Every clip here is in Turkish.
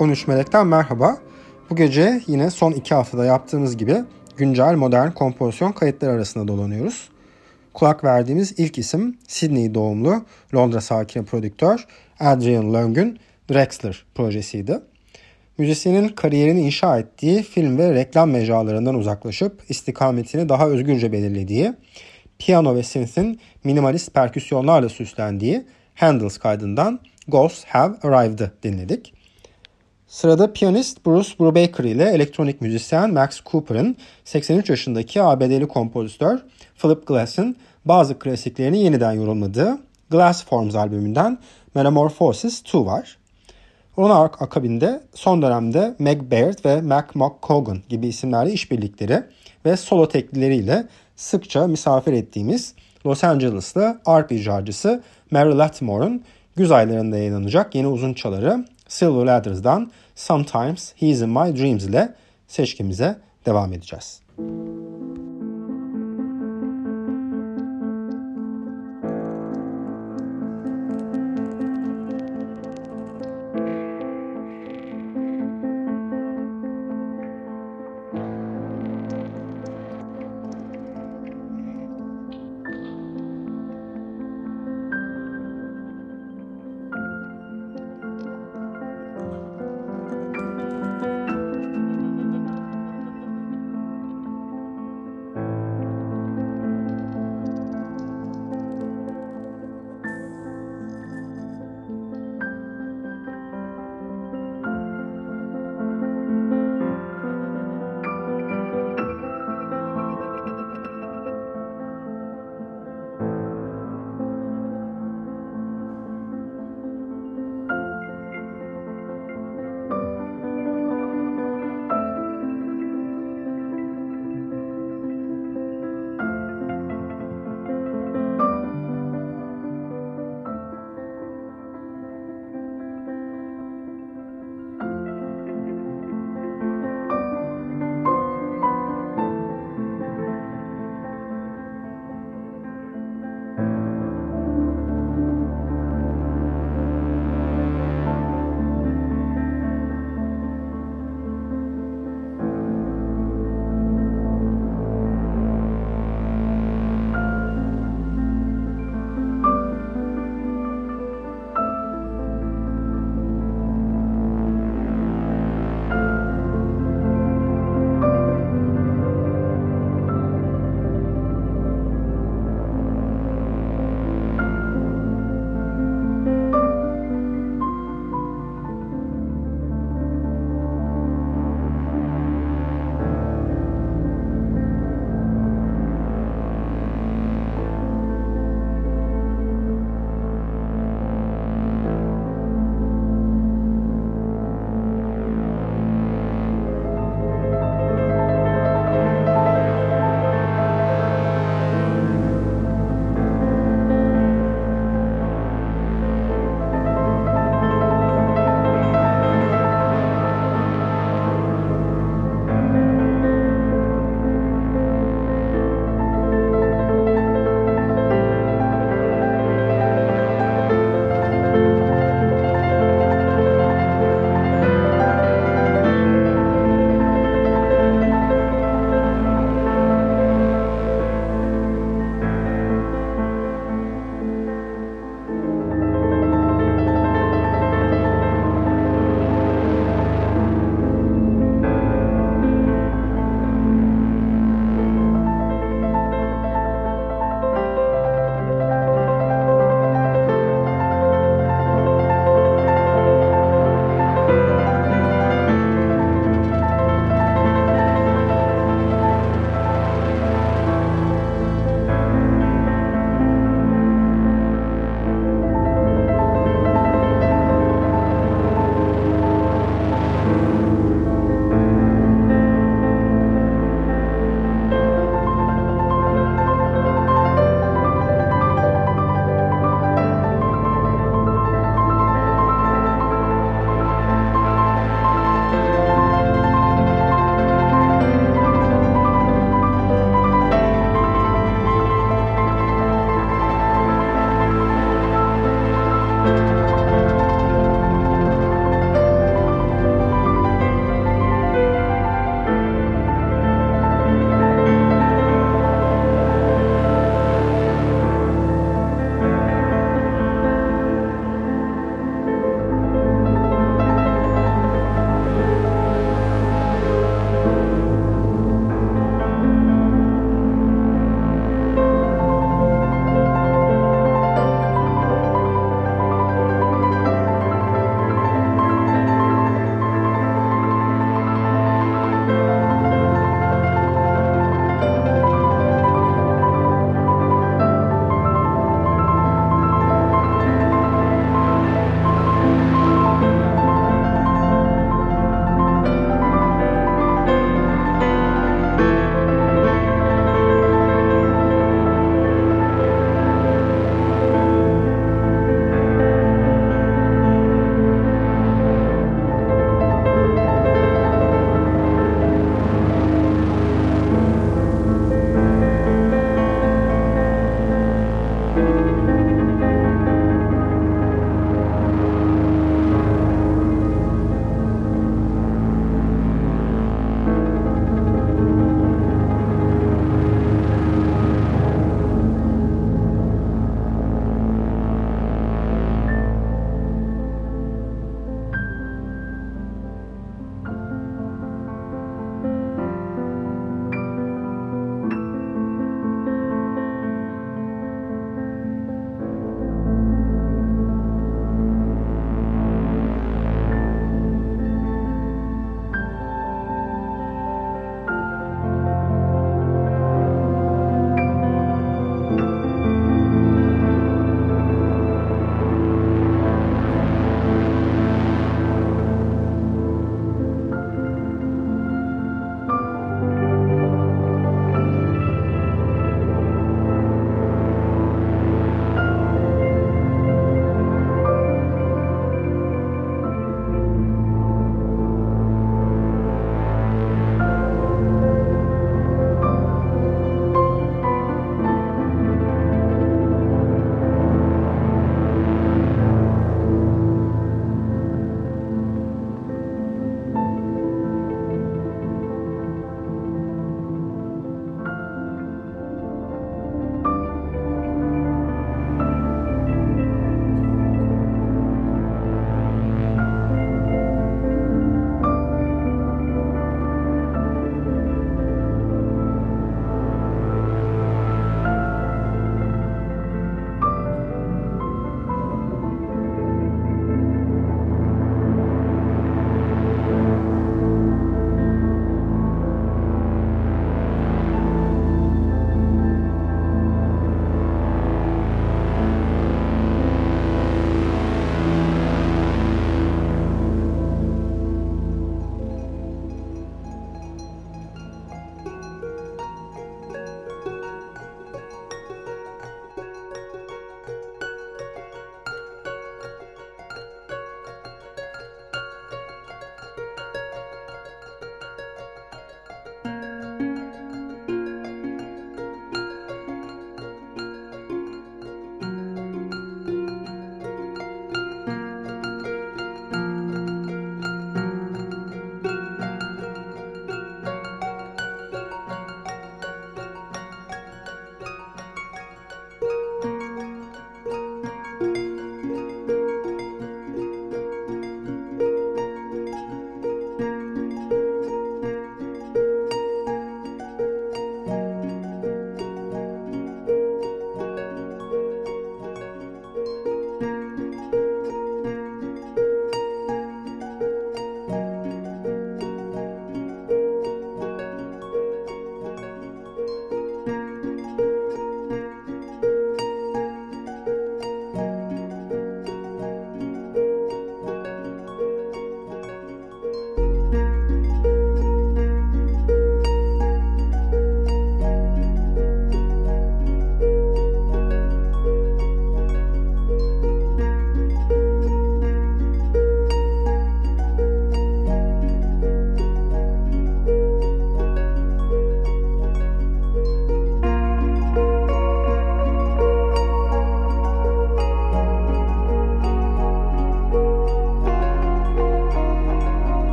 13 Melek'ten merhaba. Bu gece yine son iki haftada yaptığımız gibi güncel modern kompozisyon kayıtları arasında dolanıyoruz. Kulak verdiğimiz ilk isim Sydney doğumlu Londra sakini prodüktör Adrian Long'un Drexler projesiydi. Müzisyenin kariyerini inşa ettiği film ve reklam mecralarından uzaklaşıp istikametini daha özgürce belirlediği, piyano ve synth'in minimalist perküsyonlarla süslendiği Handels kaydından Ghosts Have Arrived'ı dinledik. Sırada piyanist Bruce Brubaker ile elektronik müzisyen Max Cooper'ın 83 yaşındaki ABD'li kompozitör Philip Glass'ın bazı klasiklerini yeniden yorumladığı Glass Forms albümünden Metamorphosis 2 var. Onun akabinde son dönemde Meg Baird ve Mac McCogan gibi isimlerle işbirlikleri ve solo teklileriyle sıkça misafir ettiğimiz Los Angeles'lı arp icracısı Mary Latimore'un güz aylarında yayınlanacak yeni uzun çaları Silver Ladders'dan Sometimes He's in My Dreams ile seçkimize devam edeceğiz.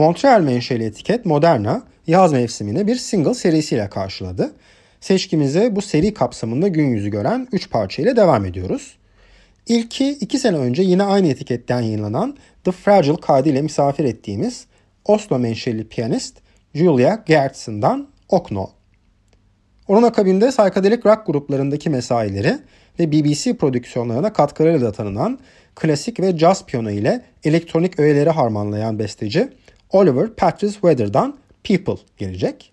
Montreal menşeli etiket Moderna yaz mevsimini bir single serisiyle karşıladı. Seçkimize bu seri kapsamında gün yüzü gören 3 parça ile devam ediyoruz. İlki 2 sene önce yine aynı etiketten yayınlanan The Fragile kaydıyla misafir ettiğimiz Oslo menşeli piyanist Julia Gertson'dan Okno. Onun akabinde psychedelic rock gruplarındaki mesaileri ve BBC prodüksiyonlarına katkılarıyla da tanınan klasik ve jazz piyano ile elektronik öğeleri harmanlayan besteci Oliver Patrice Weather'dan People gelecek.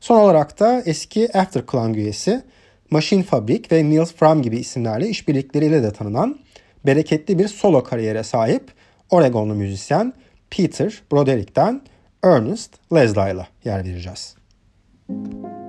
Son olarak da eski After Clan üyesi Machine Fabric ve Niels Fram gibi isimlerle işbirlikleriyle de tanınan bereketli bir solo kariyere sahip Oregonlu müzisyen Peter Broderick'ten Ernest Lesdie'la yer vereceğiz. Müzik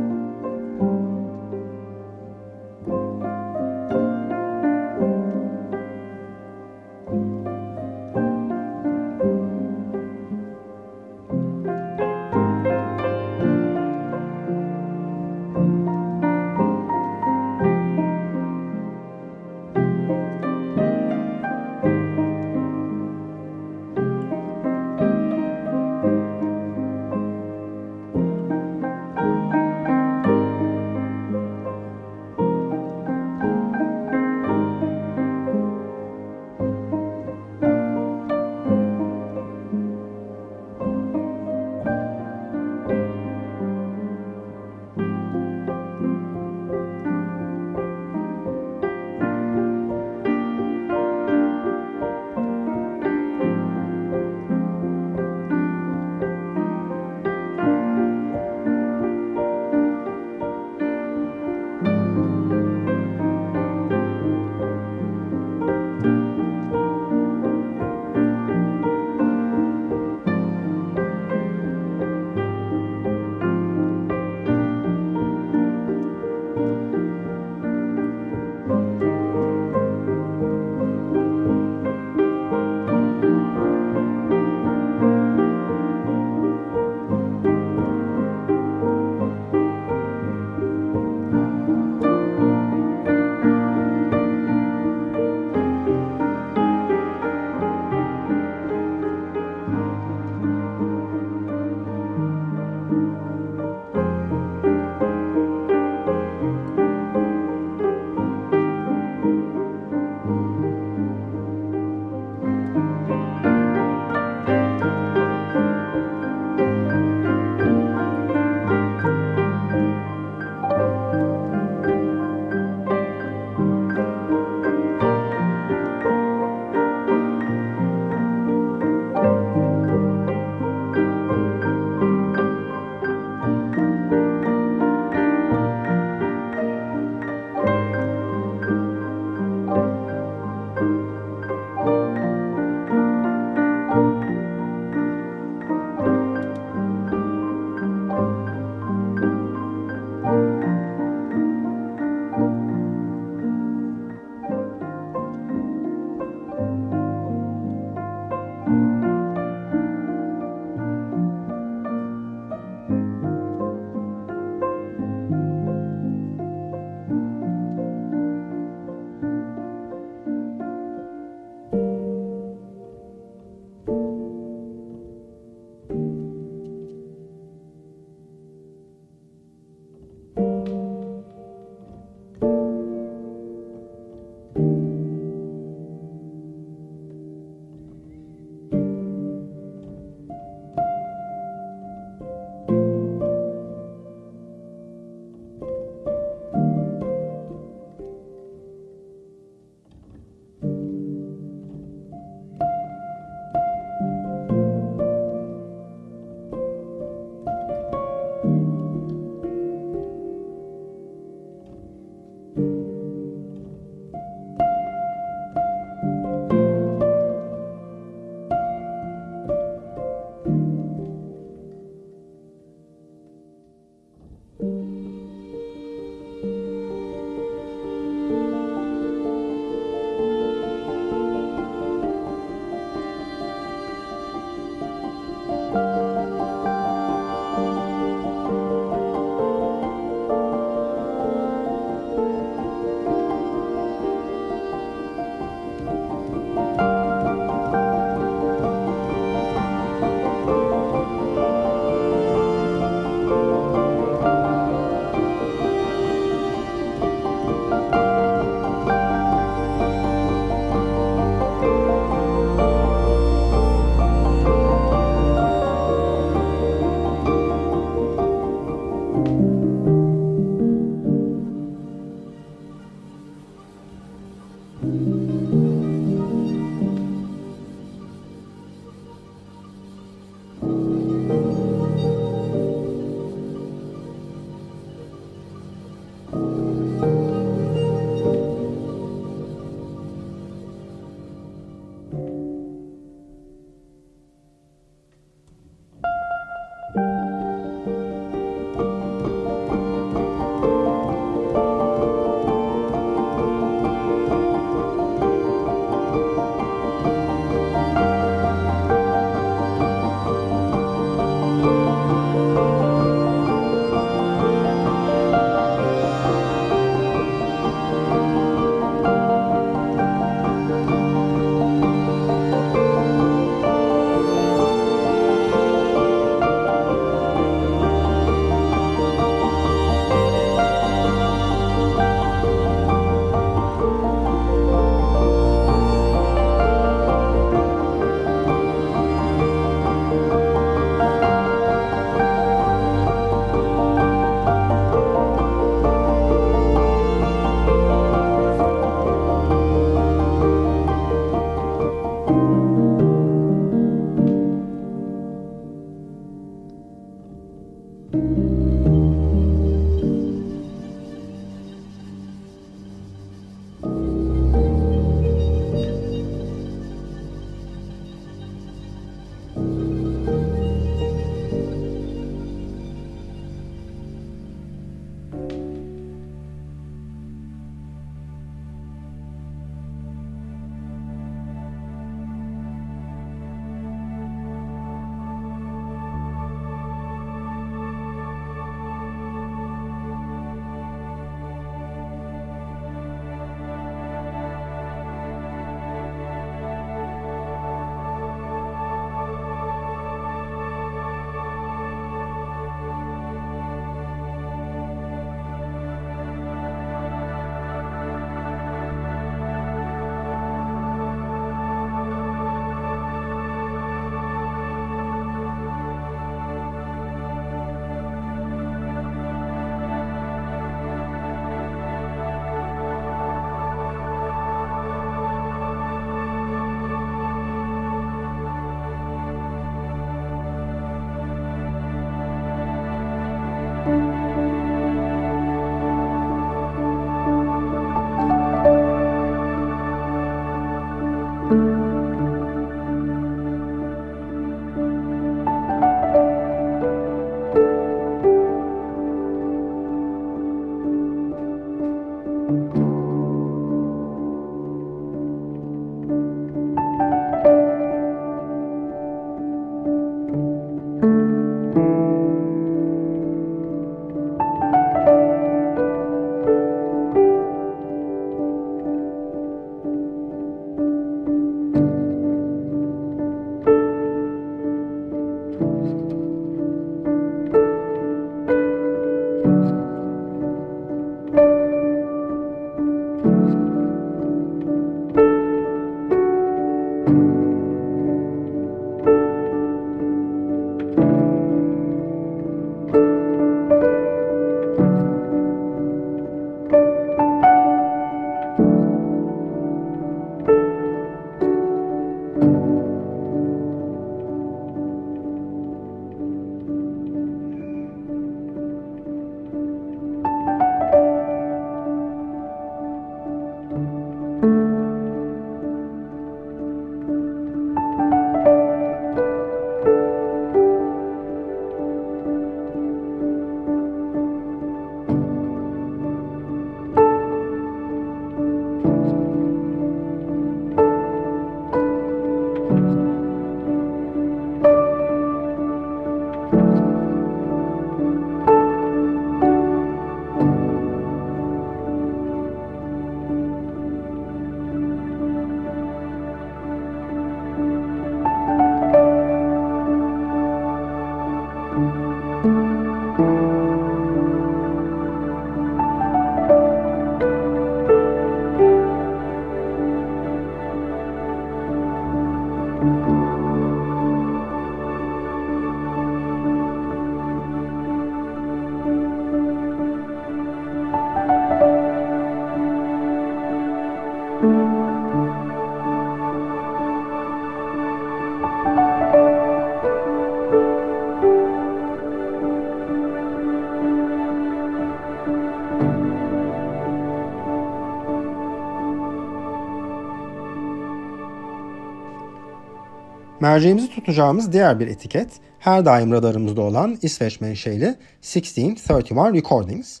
Merceğimizi tutacağımız diğer bir etiket her daim radarımızda olan İsveç menşeli 1631 Recordings.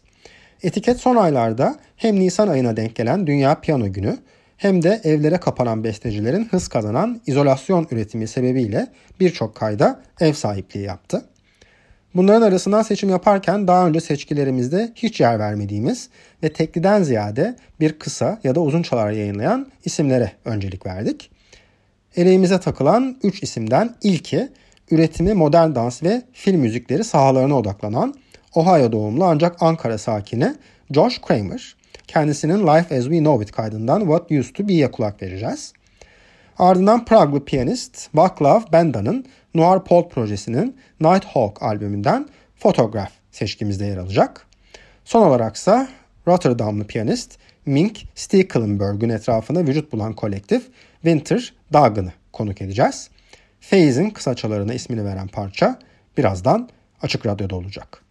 Etiket son aylarda hem Nisan ayına denk gelen Dünya Piyano Günü hem de evlere kapanan bestecilerin hız kazanan izolasyon üretimi sebebiyle birçok kayda ev sahipliği yaptı. Bunların arasından seçim yaparken daha önce seçkilerimizde hiç yer vermediğimiz ve tekliden ziyade bir kısa ya da uzun çalar yayınlayan isimlere öncelik verdik. Eleğimize takılan 3 isimden ilki üretimi modern dans ve film müzikleri sahalarına odaklanan Ohio doğumlu ancak Ankara sakini Josh Kramer. Kendisinin Life As We Know It kaydından What Used To Be'ye kulak vereceğiz. Ardından Praglı piyanist Vaclav Benda'nın Noir Pop projesinin Nighthawk albümünden Photograph seçkimizde yer alacak. Son olaraksa Rotterdamlı piyanist Mink Stekelenburg'un etrafında vücut bulan kolektif Winter Dagen'ı konuk edeceğiz. Faze'in kısaçalarına ismini veren parça birazdan Açık Radyo'da olacak.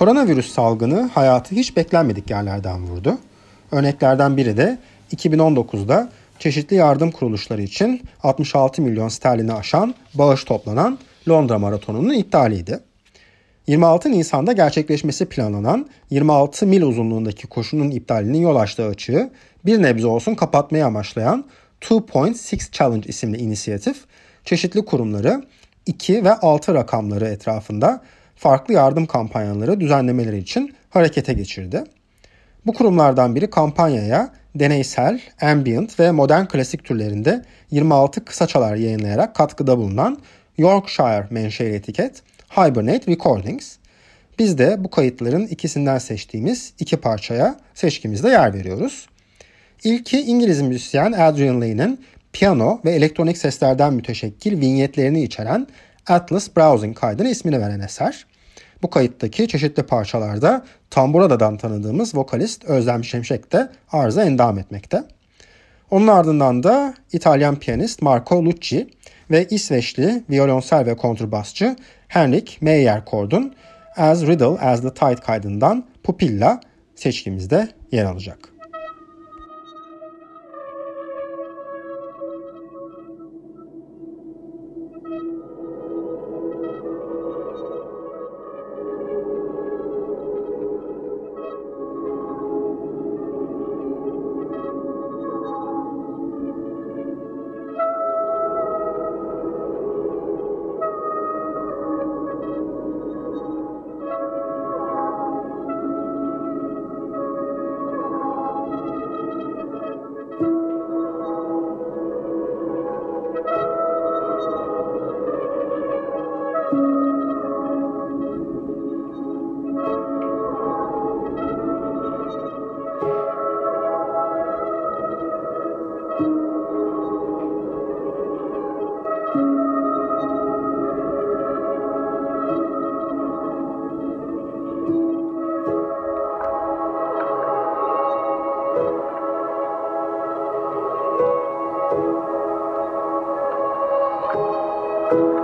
Koronavirüs salgını hayatı hiç beklenmedik yerlerden vurdu. Örneklerden biri de 2019'da çeşitli yardım kuruluşları için 66 milyon sterlini aşan bağış toplanan Londra Maratonu'nun iptaliydi. 26 Nisan'da gerçekleşmesi planlanan 26 mil uzunluğundaki koşunun iptalinin yol açtığı açığı bir nebze olsun kapatmayı amaçlayan 2.6 Challenge isimli inisiyatif çeşitli kurumları 2 ve 6 rakamları etrafında farklı yardım kampanyaları düzenlemeleri için harekete geçirdi. Bu kurumlardan biri kampanyaya deneysel, ambient ve modern klasik türlerinde 26 kısa çalar yayınlayarak katkıda bulunan Yorkshire menşeli etiket Hibernate Recordings. Biz de bu kayıtların ikisinden seçtiğimiz iki parçaya seçkimizde yer veriyoruz. İlki İngiliz müzisyen Adrian Lane'in piyano ve elektronik seslerden müteşekkil vinyetlerini içeren Atlas Browsing kaydına ismini veren eser. Bu kayıttaki çeşitli parçalarda Tambura'dan tanıdığımız vokalist Özlem Şemşek de arıza endam etmekte. Onun ardından da İtalyan piyanist Marco Lucci ve İsveçli violonsel ve kontrbasçı Henrik Meyerkord'un As Riddle as the Tide kaydından Pupilla seçkimizde yer alacak. you.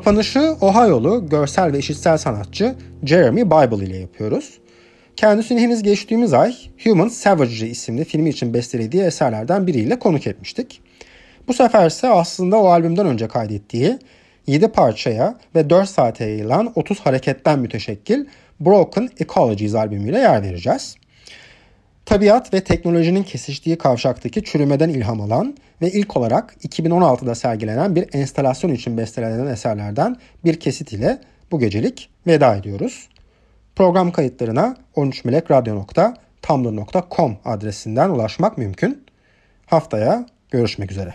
Kapanışı Ohio'lu görsel ve işitsel sanatçı Jeremy Bible ile yapıyoruz. Kendisini henüz geçtiğimiz ay Human Savagery isimli filmi için bestelediği eserlerden biriyle konuk etmiştik. Bu sefer ise aslında o albümden önce kaydettiği 7 parçaya ve 4 saate yayılan 30 hareketten müteşekkil Broken Ecologies albümüyle yer vereceğiz. Tabiat ve teknolojinin kesiştiği kavşaktaki çürümeden ilham alan ve ilk olarak 2016'da sergilenen bir enstalasyon için bestelenen eserlerden bir kesit ile bu gecelik veda ediyoruz. Program kayıtlarına 13melekradyo.tumblr.com adresinden ulaşmak mümkün. Haftaya görüşmek üzere.